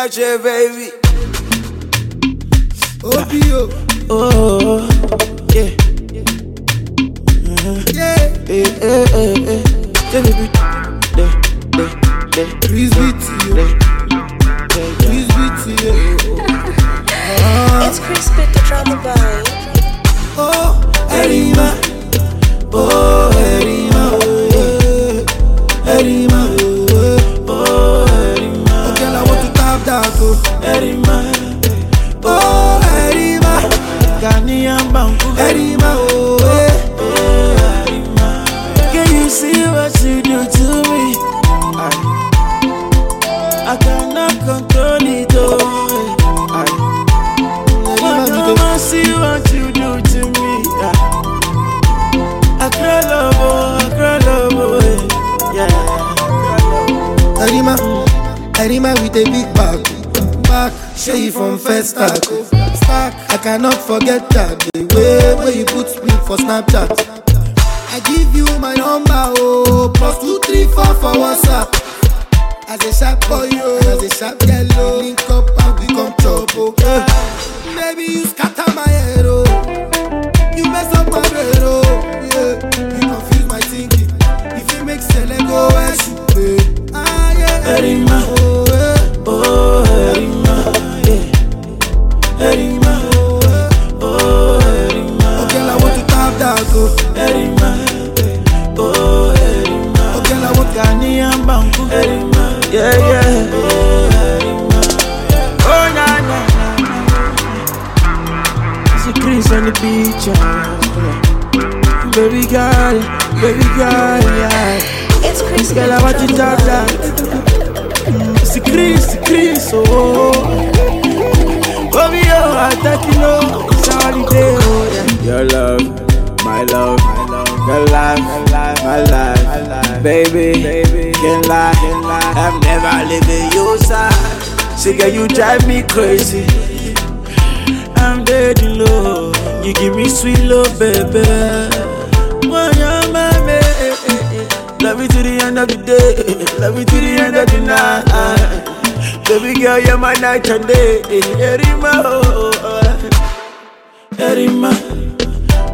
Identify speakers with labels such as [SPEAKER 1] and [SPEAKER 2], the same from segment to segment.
[SPEAKER 1] Yache, baby.
[SPEAKER 2] Obio,
[SPEAKER 1] Oh, yeah.
[SPEAKER 2] yeah.
[SPEAKER 1] Eh, eh, eh, eh. Tell me, be- de, de, de,
[SPEAKER 2] Chris BT,
[SPEAKER 1] de,
[SPEAKER 2] yo. Chris BT, yo.
[SPEAKER 3] It's Chris Pitt, the drama boy.
[SPEAKER 2] Oh, Erima. Oh, oh. Erima, Oh,
[SPEAKER 1] Erima. Ghanaian Banku,
[SPEAKER 2] Erima, oh,
[SPEAKER 1] Erima. Can you see what you do to me? I, I cannot control it, oh. I,
[SPEAKER 2] Erima, you dey-
[SPEAKER 1] see what you do to me. I cry love, oh, I cry love, oh, yeah. I cry.
[SPEAKER 2] Erima, Erima with a big back. Back, show you from first oh. Stack, I cannot forget that. The way where you put me for Snapchat. I give you my number, oh, plus two, three, four for WhatsApp. As a sharp boy, oh, as a sharp girl, oh, link up and we come chop, oh. Eh, Maybe you scatter my head, oh. You mess up my brain, oh. Yeah, you confuse my thinking. If you make go where she pay. Ah, yeah.
[SPEAKER 1] Erima,
[SPEAKER 2] oh,
[SPEAKER 1] Erima. Oh,
[SPEAKER 2] I want
[SPEAKER 1] Ghanaian Banku, Erima, yeah, yeah. Oh, oh, na, na, na. A Chris on the beach, yeah. Baby girl, baby girl, yeah.
[SPEAKER 3] It's Chris
[SPEAKER 1] Girl, I want to
[SPEAKER 3] drama
[SPEAKER 1] tap that. A Chris, Chris, oh. Baby, oh, I take you my life, my life, baby, can't lie. I'm never leaving your side. See, girl, you drive me crazy. I'm dead in love. You give me sweet love, baby. When you're my baby, love me to the end of the day, love me to the end of the night. Baby girl, you're my night and day. Erima, oh,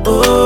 [SPEAKER 1] oh,